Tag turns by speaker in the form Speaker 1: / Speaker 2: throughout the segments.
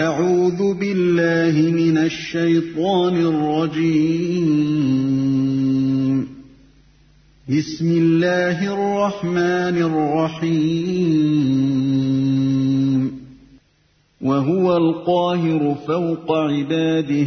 Speaker 1: أعوذ بالله من الشيطان الرجيم. بسم الله الرحمن الرحيم. وهو القاهر فوق عباده.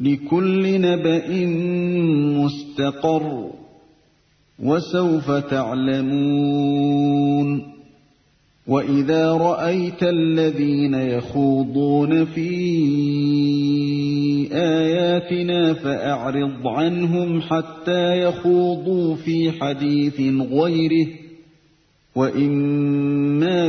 Speaker 1: لكل نبأ مستقر وسوف تعلمون وإذا رأيت الذين يخوضون في آياتنا فأعرض عنهم حتى يخوضوا في حديث غيره وإما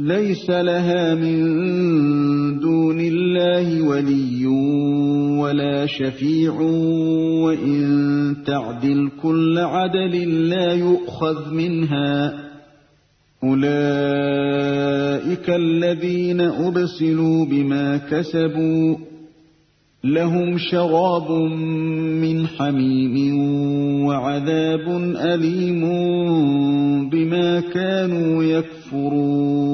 Speaker 1: ليس لها من دون الله ولي ولا شفيع وإن تعدل كل عدل لا يؤخذ منها. أولئك الذين أبسلوا بما كسبوا لهم شراب من حميم وعذاب أليم بما كانوا يكفرون.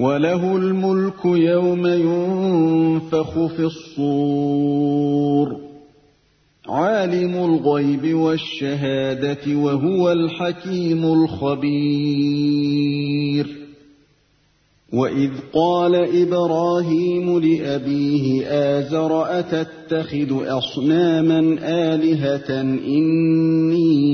Speaker 1: وله الملك يوم ينفخ في الصور. عالم الغيب والشهادة وهو الحكيم الخبير. وإذ قال إبراهيم لأبيه آزر أتتخذ أصناما آلهة إني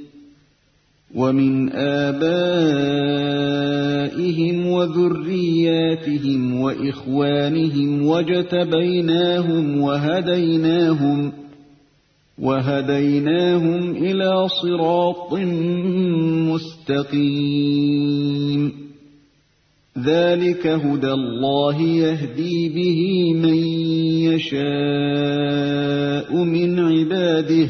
Speaker 1: ومن آبائهم وذرياتهم وإخوانهم وجتبيناهم وهديناهم وهديناهم إلى صراط مستقيم. ذلك هدى الله يهدي به من يشاء من عباده.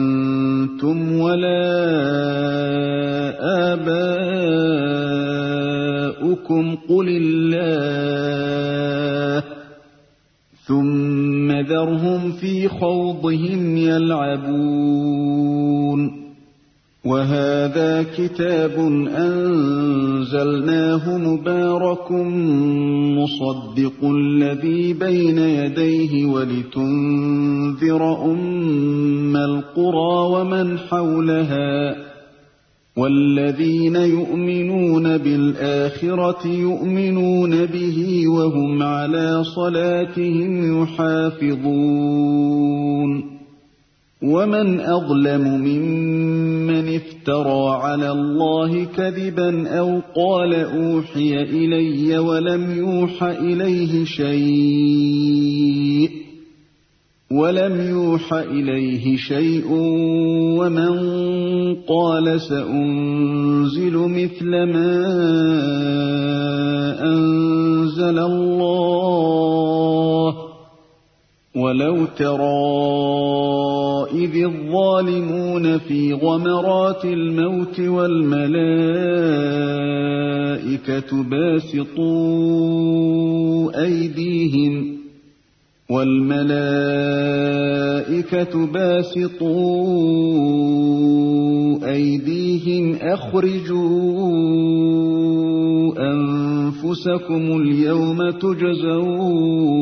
Speaker 1: خوضهم يلعبون. وهذا كتاب أنزلناه مبارك مصدق الذي بين يديه ولتنذر بالاخره يؤمنون به وهم على صلاتهم يحافظون. ومن أظلم ممن افترى على الله كذبا أو قال أوحي إلي ولم يوح إليه شيء. ولم يوح إليه شيء ومن قال سأنزل مثل ما أنزل الله ولو ترى إذ الظالمون في غمرات الموت والملائكة باسطوا أيديهم والملائكة باسطوا أيديهم أخرجوا أنفسكم اليوم تجزون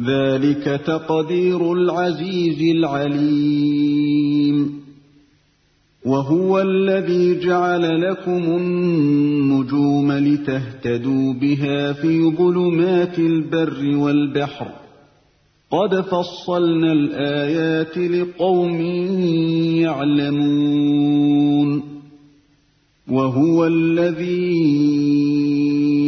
Speaker 1: ذلك تقدير العزيز العليم. وهو الذي جعل لكم النجوم لتهتدوا بها في ظلمات البر والبحر. قد فصلنا الآيات لقوم يعلمون. وهو الذي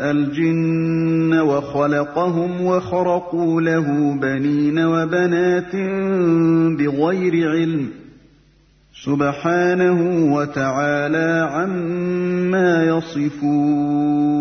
Speaker 1: الجن وخلقهم وخرقوا له بنين وبنات بغير علم سبحانه وتعالى عما يصفون